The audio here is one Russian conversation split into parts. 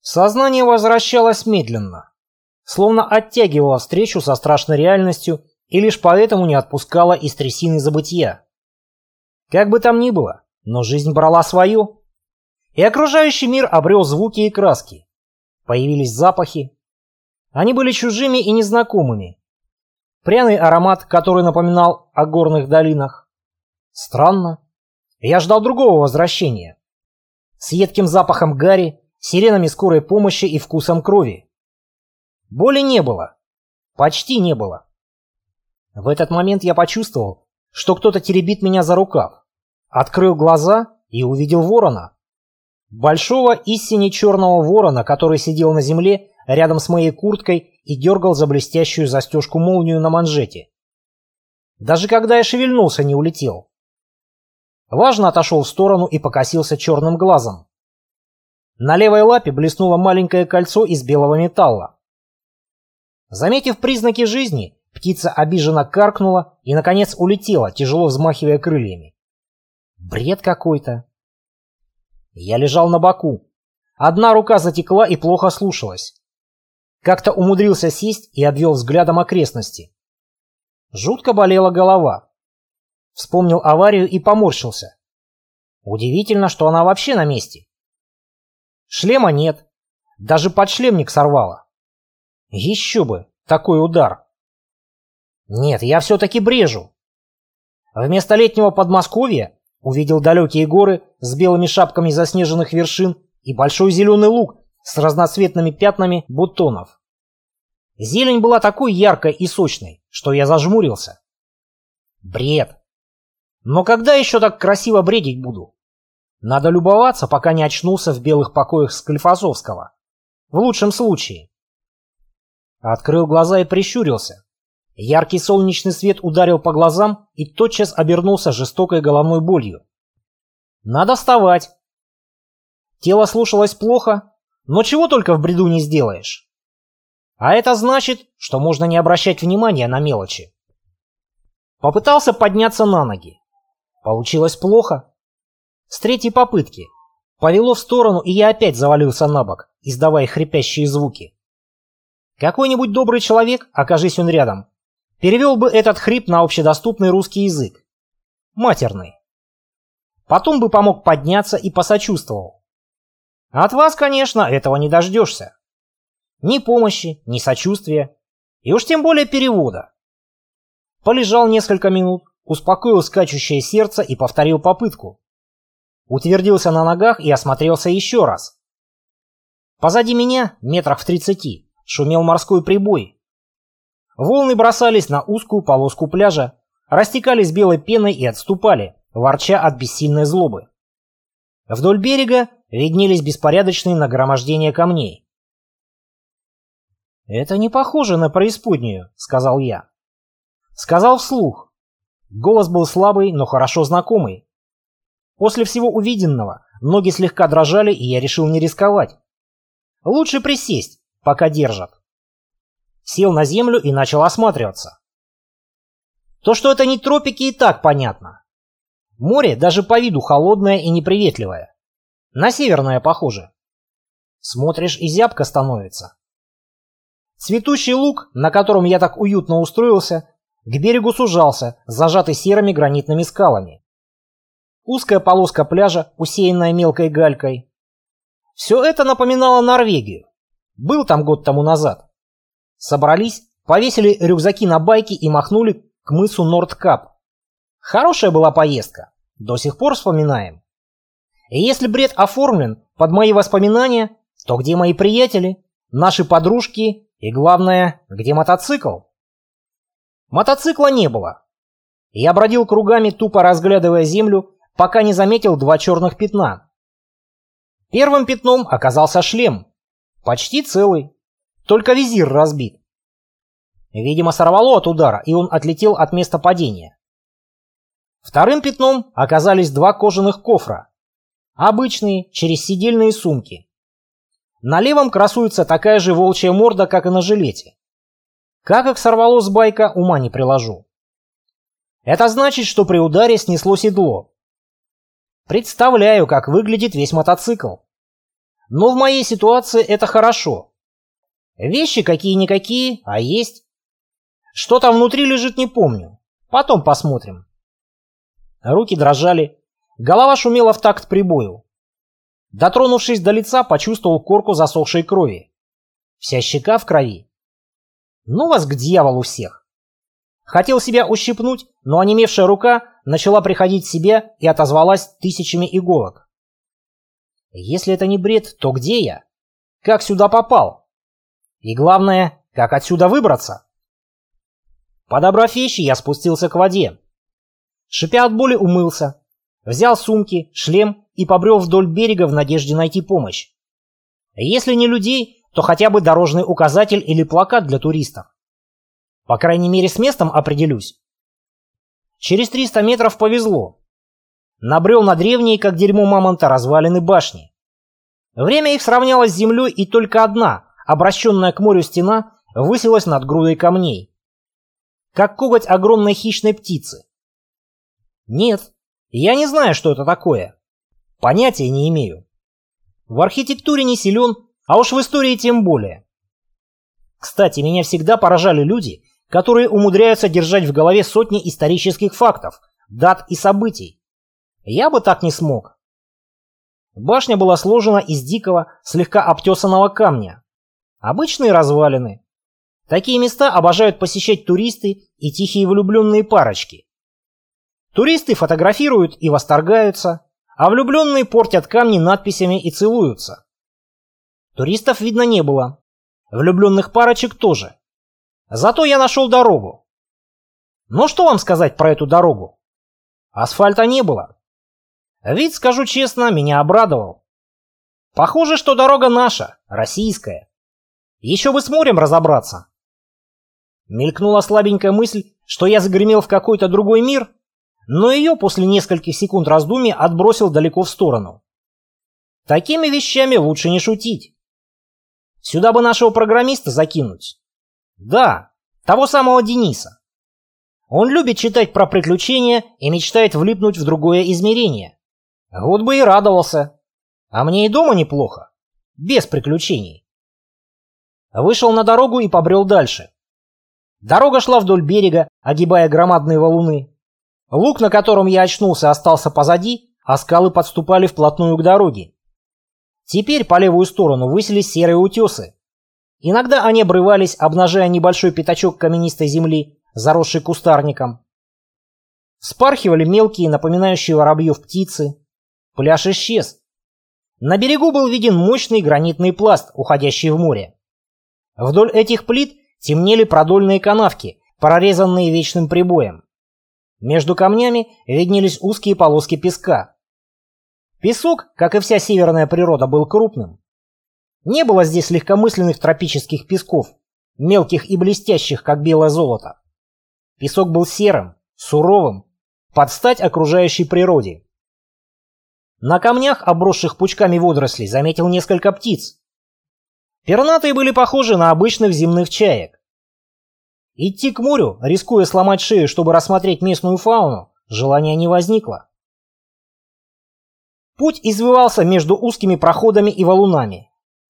Сознание возвращалось медленно, словно оттягивало встречу со страшной реальностью и лишь поэтому не отпускало из трясины забытия. Как бы там ни было, но жизнь брала свое, и окружающий мир обрел звуки и краски. Появились запахи. Они были чужими и незнакомыми. Пряный аромат, который напоминал о горных долинах. Странно. Я ждал другого возвращения. С едким запахом гари, сиренами скорой помощи и вкусом крови. Боли не было. Почти не было. В этот момент я почувствовал, что кто-то теребит меня за рукав. Открыл глаза и увидел ворона. Большого истине черного ворона, который сидел на земле рядом с моей курткой и дергал за блестящую застежку-молнию на манжете. Даже когда я шевельнулся, не улетел. Важно отошел в сторону и покосился черным глазом. На левой лапе блеснуло маленькое кольцо из белого металла. Заметив признаки жизни, птица обиженно каркнула и, наконец, улетела, тяжело взмахивая крыльями. Бред какой-то. Я лежал на боку. Одна рука затекла и плохо слушалась. Как-то умудрился сесть и обвел взглядом окрестности. Жутко болела голова. Вспомнил аварию и поморщился. Удивительно, что она вообще на месте. Шлема нет. Даже подшлемник сорвало. Еще бы, такой удар. Нет, я все-таки брежу. Вместо летнего Подмосковья увидел далекие горы с белыми шапками заснеженных вершин и большой зеленый луг с разноцветными пятнами бутонов. Зелень была такой яркой и сочной, что я зажмурился. Бред. Но когда еще так красиво бредить буду? Надо любоваться, пока не очнулся в белых покоях Склифосовского. В лучшем случае. Открыл глаза и прищурился. Яркий солнечный свет ударил по глазам и тотчас обернулся жестокой головной болью. Надо вставать. Тело слушалось плохо, но чего только в бреду не сделаешь. А это значит, что можно не обращать внимания на мелочи. Попытался подняться на ноги. Получилось плохо. С третьей попытки. Повело в сторону, и я опять завалился на бок, издавая хрипящие звуки. Какой-нибудь добрый человек, окажись он рядом, перевел бы этот хрип на общедоступный русский язык. Матерный. Потом бы помог подняться и посочувствовал. От вас, конечно, этого не дождешься. Ни помощи, ни сочувствия, и уж тем более перевода. Полежал несколько минут, успокоил скачущее сердце и повторил попытку. Утвердился на ногах и осмотрелся еще раз. Позади меня, метрах в тридцати, шумел морской прибой. Волны бросались на узкую полоску пляжа, растекались белой пеной и отступали, ворча от бессильной злобы. Вдоль берега виднелись беспорядочные нагромождения камней. «Это не похоже на преисподнюю», — сказал я. Сказал вслух. Голос был слабый, но хорошо знакомый. После всего увиденного ноги слегка дрожали, и я решил не рисковать. Лучше присесть, пока держат. Сел на землю и начал осматриваться. То, что это не тропики, и так понятно. Море даже по виду холодное и неприветливое. На северное похоже. Смотришь, и зябко становится. Цветущий луг, на котором я так уютно устроился, к берегу сужался, зажатый серыми гранитными скалами. Узкая полоска пляжа, усеянная мелкой галькой. Все это напоминало Норвегию. Был там год тому назад. Собрались, повесили рюкзаки на байки и махнули к мысу Нордкап. Хорошая была поездка. До сих пор вспоминаем. И если бред оформлен под мои воспоминания, то где мои приятели, наши подружки и, главное, где мотоцикл? Мотоцикла не было. Я бродил кругами, тупо разглядывая землю, пока не заметил два черных пятна. Первым пятном оказался шлем. Почти целый. Только визир разбит. Видимо, сорвало от удара, и он отлетел от места падения. Вторым пятном оказались два кожаных кофра. Обычные, через сидельные сумки. На левом красуется такая же волчья морда, как и на жилете. Как их сорвало с байка, ума не приложу. Это значит, что при ударе снесло седло. Представляю, как выглядит весь мотоцикл. Но в моей ситуации это хорошо. Вещи какие-никакие, а есть. Что там внутри лежит, не помню. Потом посмотрим. Руки дрожали, голова шумела в такт прибою. Дотронувшись до лица, почувствовал корку засохшей крови. Вся щека в крови. Ну вас к дьяволу всех. Хотел себя ущипнуть, но онемевшая рука начала приходить в себя и отозвалась тысячами иголок. Если это не бред, то где я? Как сюда попал? И главное, как отсюда выбраться? Подобрав вещи, я спустился к воде. Шипя от боли, умылся. Взял сумки, шлем и побрел вдоль берега в надежде найти помощь. Если не людей, то хотя бы дорожный указатель или плакат для туристов. По крайней мере, с местом определюсь. Через 300 метров повезло. Набрел на древние, как дерьмо мамонта, развалины башни. Время их сравнялось с землей, и только одна, обращенная к морю стена, высилась над грудой камней. Как коготь огромной хищной птицы. Нет, я не знаю, что это такое. Понятия не имею. В архитектуре не силен, а уж в истории тем более. Кстати, меня всегда поражали люди, которые умудряются держать в голове сотни исторических фактов, дат и событий. Я бы так не смог. Башня была сложена из дикого, слегка обтесанного камня. Обычные развалины. Такие места обожают посещать туристы и тихие влюбленные парочки. Туристы фотографируют и восторгаются, а влюбленные портят камни надписями и целуются. Туристов видно не было. Влюбленных парочек тоже. Зато я нашел дорогу. Но что вам сказать про эту дорогу? Асфальта не было. Вид, скажу честно, меня обрадовал. Похоже, что дорога наша, российская. Еще бы с морем разобраться. Мелькнула слабенькая мысль, что я загремел в какой-то другой мир, но ее после нескольких секунд раздумий отбросил далеко в сторону. Такими вещами лучше не шутить. Сюда бы нашего программиста закинуть. Да, того самого Дениса. Он любит читать про приключения и мечтает влипнуть в другое измерение. Вот бы и радовался. А мне и дома неплохо. Без приключений. Вышел на дорогу и побрел дальше. Дорога шла вдоль берега, огибая громадные валуны. Луг, на котором я очнулся, остался позади, а скалы подступали вплотную к дороге. Теперь по левую сторону высились серые утесы. Иногда они обрывались, обнажая небольшой пятачок каменистой земли, заросший кустарником. Спархивали мелкие, напоминающие воробьев птицы. Пляж исчез. На берегу был виден мощный гранитный пласт, уходящий в море. Вдоль этих плит темнели продольные канавки, прорезанные вечным прибоем. Между камнями виднелись узкие полоски песка. Песок, как и вся северная природа, был крупным. Не было здесь легкомысленных тропических песков, мелких и блестящих, как белое золото. Песок был серым, суровым, под стать окружающей природе. На камнях, обросших пучками водорослей, заметил несколько птиц. Пернатые были похожи на обычных земных чаек. Идти к морю, рискуя сломать шею, чтобы рассмотреть местную фауну, желания не возникло. Путь извивался между узкими проходами и валунами.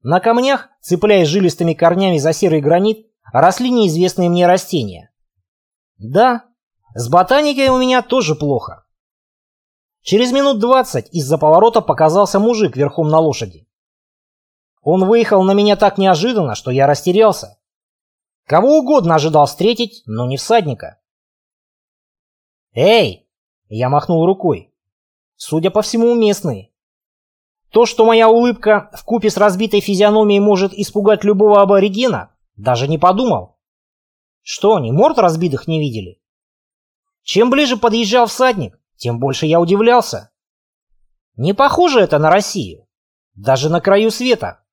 На камнях, цепляясь жилистыми корнями за серый гранит, росли неизвестные мне растения. Да, с ботаникой у меня тоже плохо. Через минут двадцать из-за поворота показался мужик верхом на лошади. Он выехал на меня так неожиданно, что я растерялся. Кого угодно ожидал встретить, но не всадника. «Эй!» — я махнул рукой. Судя по всему, местный. То, что моя улыбка в купе с разбитой физиономией может испугать любого аборигена, даже не подумал. Что они, морд разбитых не видели? Чем ближе подъезжал всадник, тем больше я удивлялся. Не похоже это на Россию. Даже на краю света.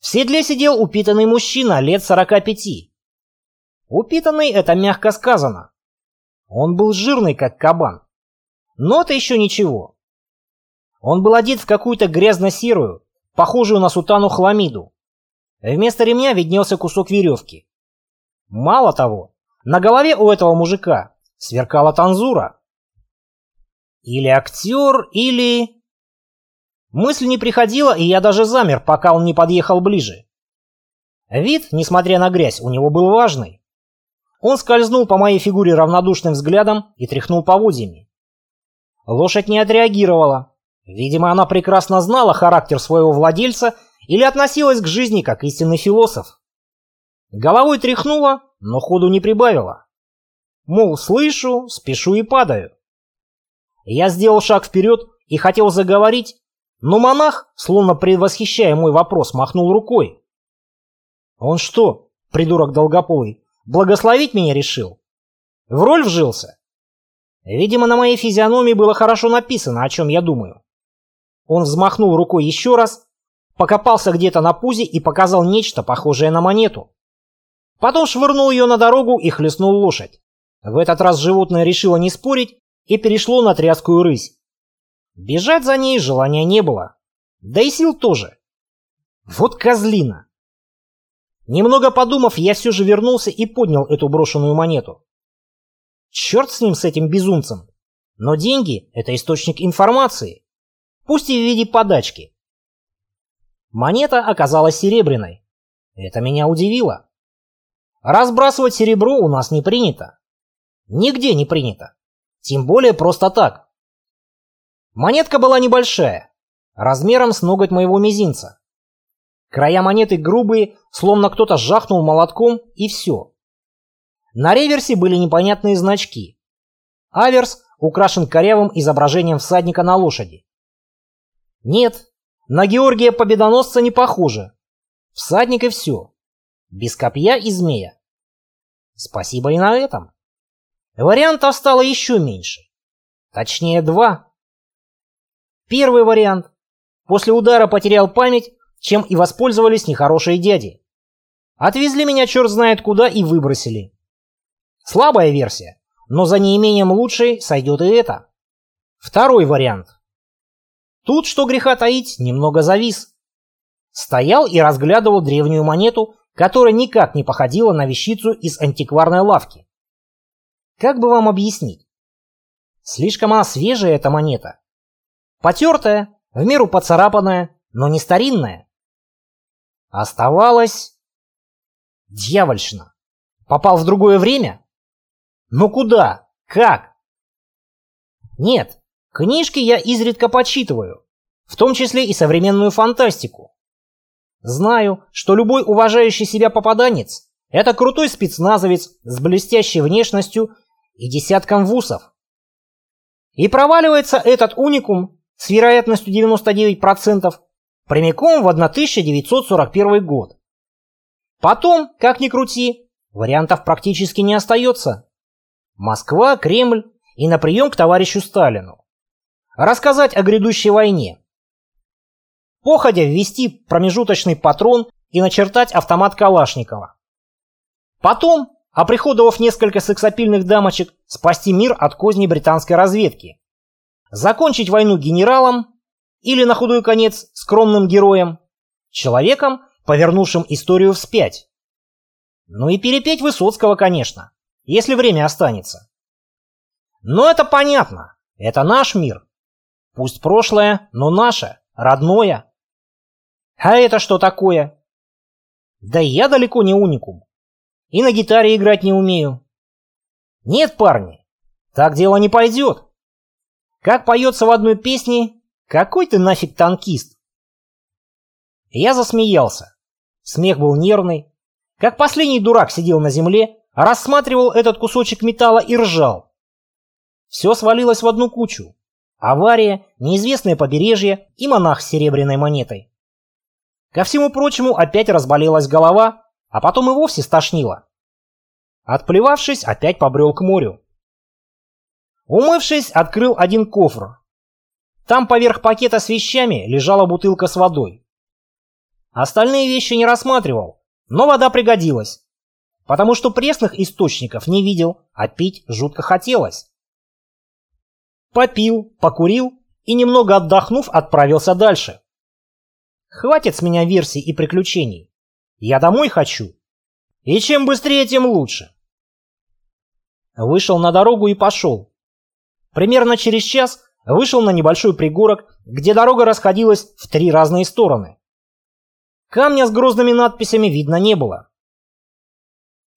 В седле сидел упитанный мужчина лет 45. Упитанный – это мягко сказано. Он был жирный, как кабан. Но это еще ничего. Он был одет в какую-то грязно-серую, похожую на сутану хламиду. Вместо ремня виднелся кусок веревки. Мало того, на голове у этого мужика сверкала танзура. Или актер, или... Мысль не приходила, и я даже замер, пока он не подъехал ближе. Вид, несмотря на грязь, у него был важный. Он скользнул по моей фигуре равнодушным взглядом и тряхнул поводьями. Лошадь не отреагировала. Видимо, она прекрасно знала характер своего владельца или относилась к жизни как истинный философ. Головой тряхнула, но ходу не прибавила. Мол, слышу, спешу и падаю. Я сделал шаг вперед и хотел заговорить, но монах, словно предвосхищая мой вопрос, махнул рукой. Он что, придурок долгополый, благословить меня решил? В роль вжился? Видимо, на моей физиономии было хорошо написано, о чем я думаю. Он взмахнул рукой еще раз, покопался где-то на пузе и показал нечто похожее на монету. Потом швырнул ее на дорогу и хлестнул лошадь. В этот раз животное решило не спорить и перешло на тряскую рысь. Бежать за ней желания не было. Да и сил тоже. Вот козлина. Немного подумав, я все же вернулся и поднял эту брошенную монету. Черт с ним, с этим безумцем. Но деньги – это источник информации. Пусть и в виде подачки. Монета оказалась серебряной. Это меня удивило. Разбрасывать серебро у нас не принято. Нигде не принято. Тем более просто так. Монетка была небольшая, размером с ноготь моего мизинца. Края монеты грубые, словно кто-то жахнул молотком, и все. На реверсе были непонятные значки. Аверс украшен корявым изображением всадника на лошади. Нет, на Георгия Победоносца не похоже. Всадник и все. Без копья и змея. Спасибо и на этом. Вариантов стало еще меньше. Точнее, два. Первый вариант. После удара потерял память, чем и воспользовались нехорошие дяди. Отвезли меня черт знает куда и выбросили. Слабая версия, но за неимением лучшей сойдет и это. Второй вариант. Тут, что греха таить, немного завис. Стоял и разглядывал древнюю монету, которая никак не походила на вещицу из антикварной лавки. Как бы вам объяснить? Слишком она свежая, эта монета. Потертая, в меру поцарапанная, но не старинная. Оставалось... Дьявольщина. Попал в другое время? Но куда? Как? Нет, книжки я изредка почитываю, в том числе и современную фантастику. Знаю, что любой уважающий себя попаданец – это крутой спецназовец с блестящей внешностью и десятком вусов. И проваливается этот уникум с вероятностью 99% прямиком в 1941 год. Потом, как ни крути, вариантов практически не остается. Москва, Кремль и на прием к товарищу Сталину. Рассказать о грядущей войне. Походя ввести промежуточный патрон и начертать автомат Калашникова. Потом оприходовав несколько сексапильных дамочек, спасти мир от козни британской разведки. Закончить войну генералом или, на худой конец, скромным героем, человеком, повернувшим историю вспять. Ну и перепеть Высоцкого, конечно, если время останется. Но это понятно, это наш мир. Пусть прошлое, но наше, родное. А это что такое? Да я далеко не уникум. И на гитаре играть не умею. Нет, парни, так дело не пойдет. Как поется в одной песне «Какой ты нафиг танкист?» Я засмеялся. Смех был нервный. Как последний дурак сидел на земле, рассматривал этот кусочек металла и ржал. Все свалилось в одну кучу. Авария, неизвестное побережье и монах с серебряной монетой. Ко всему прочему, опять разболелась голова, а потом и вовсе стошнило. Отплевавшись, опять побрел к морю. Умывшись, открыл один кофр. Там поверх пакета с вещами лежала бутылка с водой. Остальные вещи не рассматривал, но вода пригодилась, потому что пресных источников не видел, а пить жутко хотелось. Попил, покурил и, немного отдохнув, отправился дальше. Хватит с меня версий и приключений. Я домой хочу. И чем быстрее, тем лучше. Вышел на дорогу и пошел. Примерно через час вышел на небольшой пригорок где дорога расходилась в три разные стороны. Камня с грозными надписями видно не было.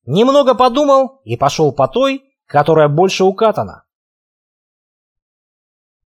Немного подумал и пошел по той, которая больше укатана.